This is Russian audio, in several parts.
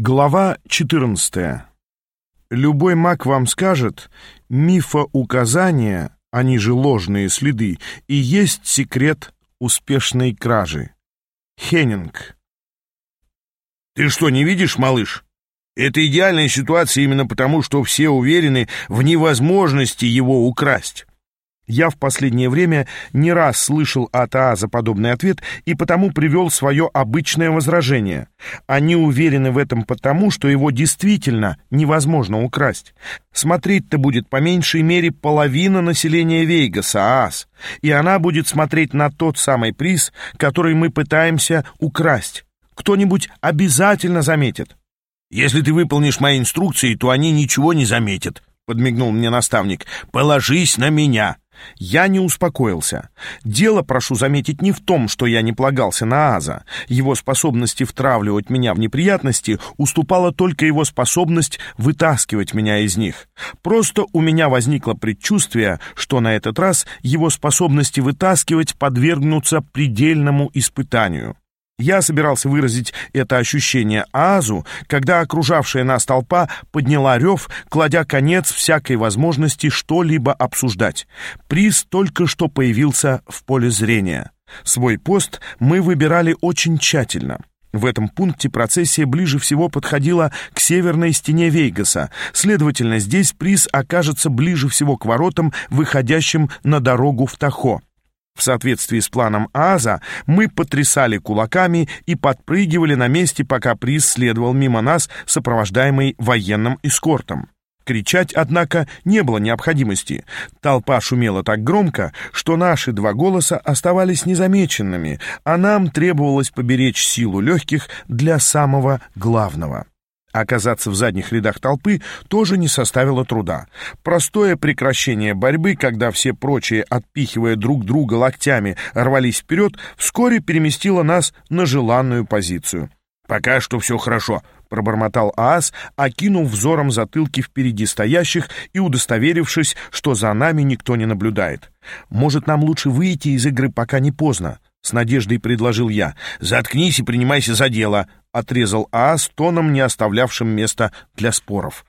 Глава 14. Любой маг вам скажет, мифоуказания, они же ложные следы, и есть секрет успешной кражи. Хеннинг. Ты что, не видишь, малыш? Это идеальная ситуация именно потому, что все уверены в невозможности его украсть. Я в последнее время не раз слышал от ААЗа подобный ответ и потому привел свое обычное возражение. Они уверены в этом потому, что его действительно невозможно украсть. Смотреть-то будет по меньшей мере половина населения Вейгаса, ААЗ, и она будет смотреть на тот самый приз, который мы пытаемся украсть. Кто-нибудь обязательно заметит. «Если ты выполнишь мои инструкции, то они ничего не заметят», — подмигнул мне наставник. «Положись на меня». Я не успокоился. Дело, прошу заметить, не в том, что я не полагался на Аза. Его способности втравливать меня в неприятности уступала только его способность вытаскивать меня из них. Просто у меня возникло предчувствие, что на этот раз его способности вытаскивать подвергнутся предельному испытанию. Я собирался выразить это ощущение Аазу, когда окружавшая нас толпа подняла рев, кладя конец всякой возможности что-либо обсуждать. Приз только что появился в поле зрения. Свой пост мы выбирали очень тщательно. В этом пункте процессия ближе всего подходила к северной стене Вейгаса, следовательно, здесь приз окажется ближе всего к воротам, выходящим на дорогу в Тахо. В соответствии с планом Аза мы потрясали кулаками и подпрыгивали на месте, пока приз следовал мимо нас, сопровождаемый военным эскортом. Кричать, однако, не было необходимости. Толпа шумела так громко, что наши два голоса оставались незамеченными, а нам требовалось поберечь силу легких для самого главного. Оказаться в задних рядах толпы тоже не составило труда. Простое прекращение борьбы, когда все прочие, отпихивая друг друга локтями, рвались вперед, вскоре переместило нас на желанную позицию. «Пока что все хорошо», — пробормотал Аас, окинув взором затылки впереди стоящих и удостоверившись, что за нами никто не наблюдает. «Может, нам лучше выйти из игры, пока не поздно?» — с надеждой предложил я. «Заткнись и принимайся за дело», — отрезал Аас тоном, не оставлявшим места для споров.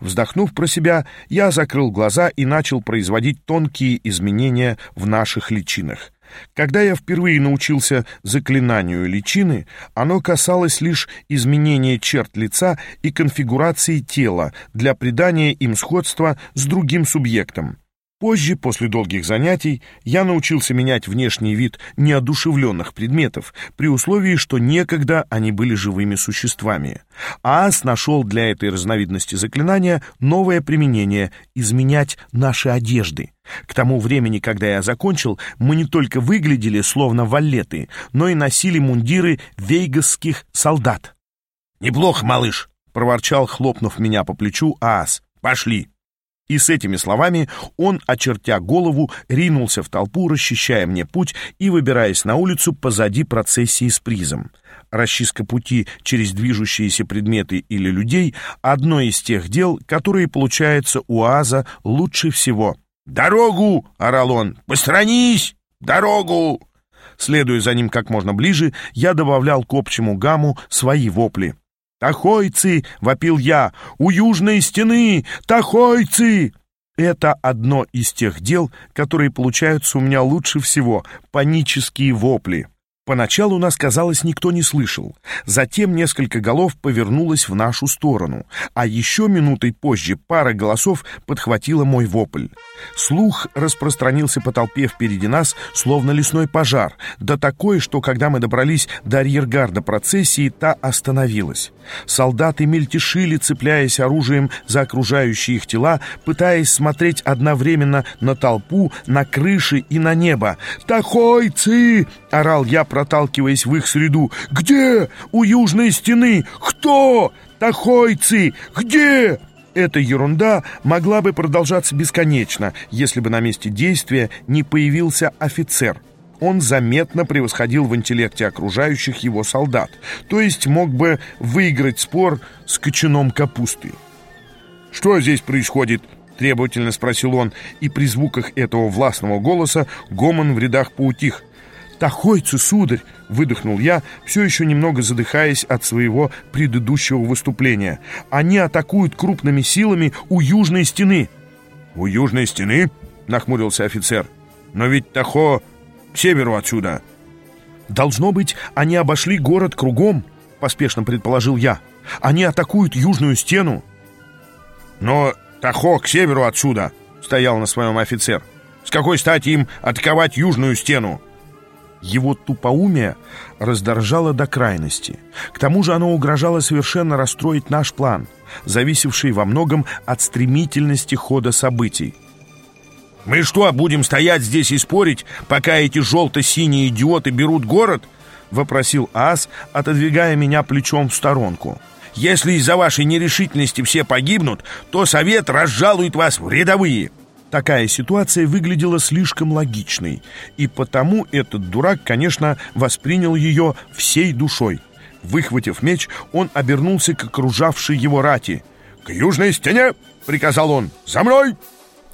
Вздохнув про себя, я закрыл глаза и начал производить тонкие изменения в наших личинах. Когда я впервые научился заклинанию личины, оно касалось лишь изменения черт лица и конфигурации тела для придания им сходства с другим субъектом. Позже, после долгих занятий, я научился менять внешний вид неодушевленных предметов, при условии, что некогда они были живыми существами. Аас нашел для этой разновидности заклинания новое применение — изменять наши одежды. К тому времени, когда я закончил, мы не только выглядели словно валеты, но и носили мундиры вейгасских солдат. «Неплохо, малыш!» — проворчал, хлопнув меня по плечу, Аас. «Пошли!» И с этими словами он, очертя голову, ринулся в толпу, расчищая мне путь и выбираясь на улицу позади процессии с призом. Расчистка пути через движущиеся предметы или людей — одно из тех дел, которые получается у Аза лучше всего. «Дорогу!» — орал он. «Постранись! Дорогу!» Следуя за ним как можно ближе, я добавлял к общему гамму свои вопли. «Тахойцы!» — вопил я. «У южной стены! Тахойцы!» Это одно из тех дел, которые получаются у меня лучше всего — панические вопли. Поначалу нас, казалось, никто не слышал. Затем несколько голов повернулось в нашу сторону, а еще минутой позже пара голосов подхватила мой вопль. Слух распространился по толпе впереди нас, словно лесной пожар, да такой, что когда мы добрались до арьергарда процессии, та остановилась. Солдаты мельтешили, цепляясь оружием за окружающие их тела, пытаясь смотреть одновременно на толпу, на крыши и на небо. «Тахойцы!» — орал я, проталкиваясь в их среду. «Где? У южной стены? Кто? Тахойцы? Где?» Эта ерунда могла бы продолжаться бесконечно, если бы на месте действия не появился офицер. Он заметно превосходил в интеллекте окружающих его солдат, то есть мог бы выиграть спор с кочаном капусты. «Что здесь происходит?» — требовательно спросил он, и при звуках этого властного голоса гомон в рядах поутих. «Тахойцы, сударь!» — выдохнул я, все еще немного задыхаясь от своего предыдущего выступления. «Они атакуют крупными силами у южной стены». «У южной стены?» — нахмурился офицер. «Но ведь Тахо к северу отсюда». «Должно быть, они обошли город кругом», — поспешно предположил я. «Они атакуют южную стену». «Но Тахо к северу отсюда», — стоял на своем офицер. «С какой стати им атаковать южную стену?» Его тупоумие раздоржало до крайности. К тому же оно угрожало совершенно расстроить наш план, зависевший во многом от стремительности хода событий. «Мы что, будем стоять здесь и спорить, пока эти желто-синие идиоты берут город?» — вопросил Ас, отодвигая меня плечом в сторонку. «Если из-за вашей нерешительности все погибнут, то совет разжалует вас в рядовые». Такая ситуация выглядела слишком логичной, и потому этот дурак, конечно, воспринял ее всей душой. Выхватив меч, он обернулся к окружавшей его рати. «К южной стене!» — приказал он. «За мной!»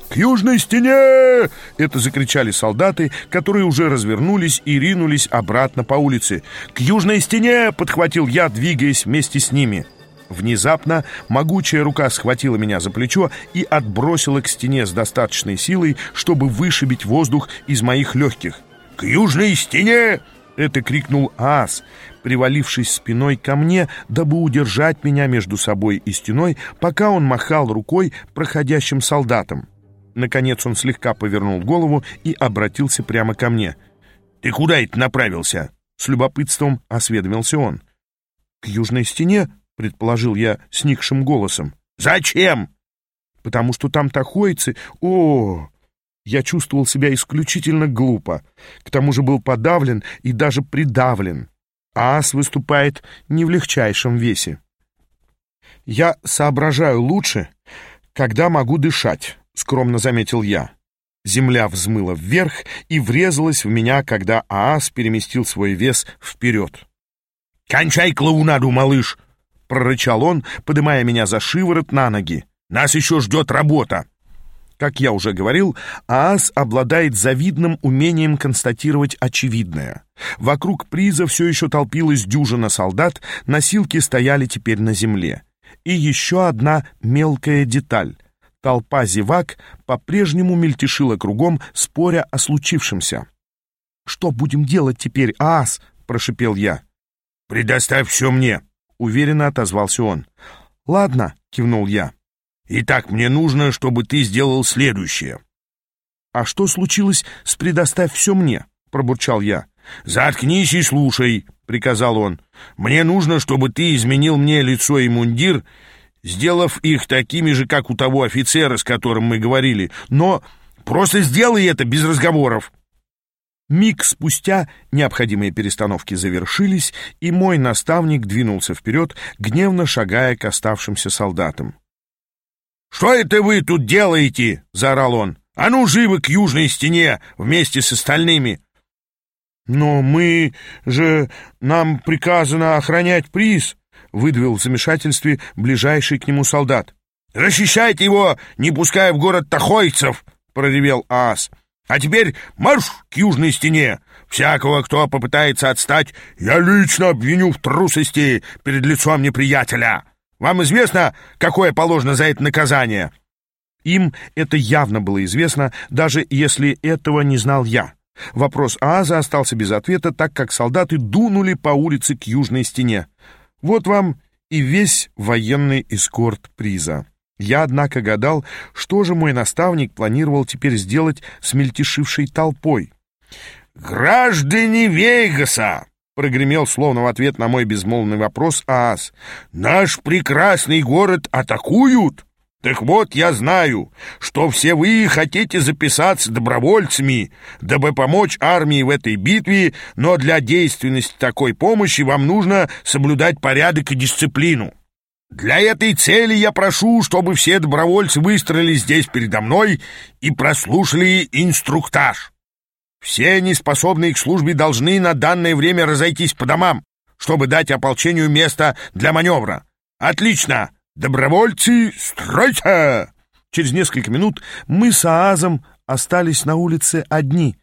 «К южной стене!» — это закричали солдаты, которые уже развернулись и ринулись обратно по улице. «К южной стене!» — подхватил я, двигаясь вместе с ними. Внезапно могучая рука схватила меня за плечо и отбросила к стене с достаточной силой, чтобы вышибить воздух из моих легких. «К южной стене!» — это крикнул Ас, привалившись спиной ко мне, дабы удержать меня между собой и стеной, пока он махал рукой проходящим солдатам. Наконец он слегка повернул голову и обратился прямо ко мне. «Ты куда это направился?» С любопытством осведомился он. «К южной стене», предположил я сникшим голосом. «Зачем?» «Потому что там тахойцы... О, Я чувствовал себя исключительно глупо. К тому же был подавлен и даже придавлен. Ас выступает не в легчайшем весе. «Я соображаю лучше, когда могу дышать», — скромно заметил я. Земля взмыла вверх и врезалась в меня, когда Аас переместил свой вес вперед. «Кончай клоунаду, малыш!» — прорычал он, поднимая меня за шиворот на ноги. «Нас еще ждет работа!» Как я уже говорил, ААС обладает завидным умением констатировать очевидное. Вокруг приза все еще толпилась дюжина солдат, носилки стояли теперь на земле. И еще одна мелкая деталь. Толпа зевак по-прежнему мельтешила кругом, споря о случившемся. «Что будем делать теперь, ААС?» — прошипел я. «Предоставь все мне», — уверенно отозвался он. «Ладно», — кивнул я. «Итак, мне нужно, чтобы ты сделал следующее». «А что случилось с «предоставь все мне»?» — пробурчал я. «Заткнись и слушай», — приказал он. «Мне нужно, чтобы ты изменил мне лицо и мундир, сделав их такими же, как у того офицера, с которым мы говорили. Но просто сделай это без разговоров». Миг спустя необходимые перестановки завершились, и мой наставник двинулся вперед, гневно шагая к оставшимся солдатам. «Что это вы тут делаете?» — заорал он. «А ну, живы к южной стене вместе с остальными!» «Но мы же... Нам приказано охранять приз!» — выдавил в замешательстве ближайший к нему солдат. «Расчищайте его, не пуская в город тахойцев!» — проревел Аас. А теперь марш к южной стене. Всякого, кто попытается отстать, я лично обвиню в трусости перед лицом неприятеля. Вам известно, какое положено за это наказание?» Им это явно было известно, даже если этого не знал я. Вопрос Ааза остался без ответа, так как солдаты дунули по улице к южной стене. Вот вам и весь военный эскорт приза. Я, однако, гадал, что же мой наставник планировал теперь сделать с мельтешившей толпой. «Граждане Вейгаса!» — прогремел словно в ответ на мой безмолвный вопрос Аас. «Наш прекрасный город атакуют!» Так вот, я знаю, что все вы хотите записаться добровольцами, дабы помочь армии в этой битве, но для действенности такой помощи вам нужно соблюдать порядок и дисциплину. Для этой цели я прошу, чтобы все добровольцы выстроились здесь передо мной и прослушали инструктаж. Все неспособные к службе должны на данное время разойтись по домам, чтобы дать ополчению место для маневра. Отлично! Добровольцы, стройте! Через несколько минут мы с Аазом остались на улице одни,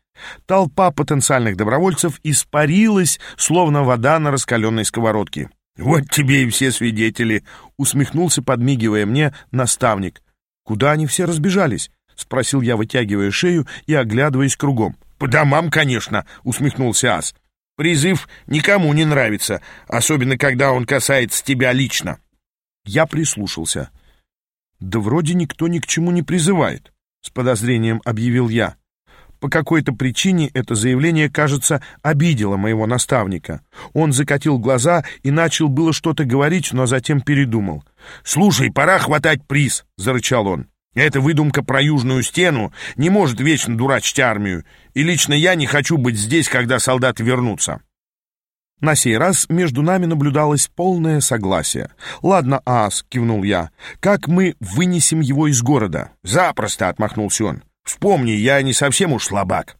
Толпа потенциальных добровольцев испарилась, словно вода на раскаленной сковородке. «Вот тебе и все свидетели!» — усмехнулся, подмигивая мне, наставник. «Куда они все разбежались?» — спросил я, вытягивая шею и оглядываясь кругом. «По домам, конечно!» — усмехнулся Ас. «Призыв никому не нравится, особенно когда он касается тебя лично». Я прислушался. «Да вроде никто ни к чему не призывает», — с подозрением объявил я. По какой-то причине это заявление, кажется, обидело моего наставника. Он закатил глаза и начал было что-то говорить, но затем передумал. «Слушай, пора хватать приз!» — зарычал он. «Эта выдумка про южную стену не может вечно дурачить армию, и лично я не хочу быть здесь, когда солдаты вернутся». На сей раз между нами наблюдалось полное согласие. «Ладно, Ас», — кивнул я, — «как мы вынесем его из города?» «Запросто», — отмахнулся он. Вспомни, я не совсем уж слабак».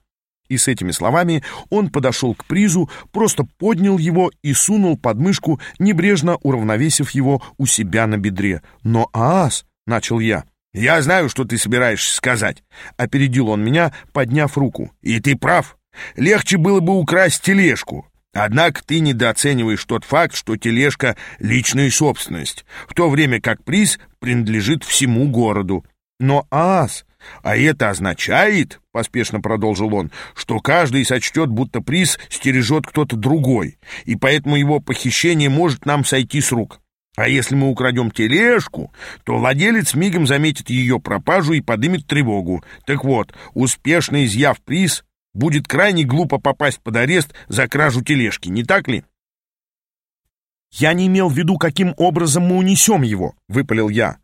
И с этими словами он подошел к призу, просто поднял его и сунул под мышку, небрежно уравновесив его у себя на бедре. «Но аас!» — начал я. «Я знаю, что ты собираешься сказать», — опередил он меня, подняв руку. «И ты прав. Легче было бы украсть тележку. Однако ты недооцениваешь тот факт, что тележка — личная собственность, в то время как приз принадлежит всему городу. Но аас а это означает, — поспешно продолжил он, — что каждый сочтет, будто приз стережет кто-то другой, и поэтому его похищение может нам сойти с рук. А если мы украдем тележку, то владелец мигом заметит ее пропажу и подымет тревогу. Так вот, успешно изъяв приз, будет крайне глупо попасть под арест за кражу тележки, не так ли? «Я не имел в виду, каким образом мы унесем его», — выпалил я.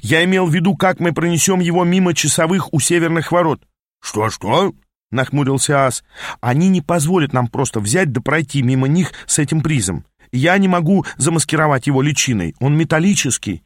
Я имел в виду, как мы пронесем его мимо часовых у северных ворот. Что-что? — нахмурился Ас. «Они не позволят нам просто взять да пройти мимо них с этим призом. Я не могу замаскировать его личиной. Он металлический».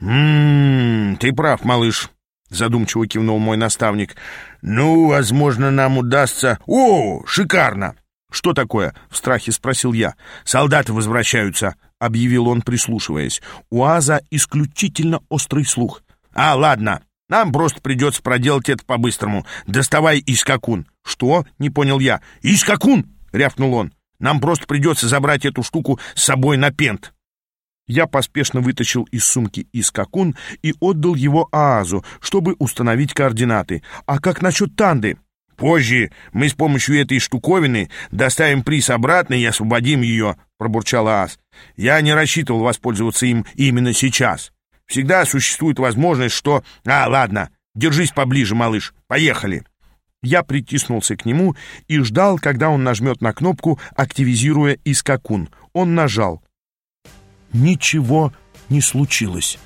«М-м, ты прав, малыш», — задумчиво кивнул мой наставник. «Ну, возможно, нам удастся...» «О, шикарно!» «Что такое?» — в страхе спросил я. «Солдаты возвращаются», — объявил он, прислушиваясь. У Аза исключительно острый слух. «А, ладно, нам просто придется проделать это по-быстрому. Доставай искакун». «Что?» — не понял я. «Искакун!» — рявкнул он. «Нам просто придется забрать эту штуку с собой на пент». Я поспешно вытащил из сумки искакун и отдал его Аазу, чтобы установить координаты. «А как насчет Танды?» Позже мы с помощью этой штуковины доставим приз обратно и освободим ее», — пробурчал Ас. «Я не рассчитывал воспользоваться им именно сейчас. Всегда существует возможность, что... А, ладно, держись поближе, малыш, поехали». Я притиснулся к нему и ждал, когда он нажмет на кнопку, активизируя искакун. Он нажал. Ничего не случилось.